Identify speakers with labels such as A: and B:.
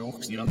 A: hoch, Xenon.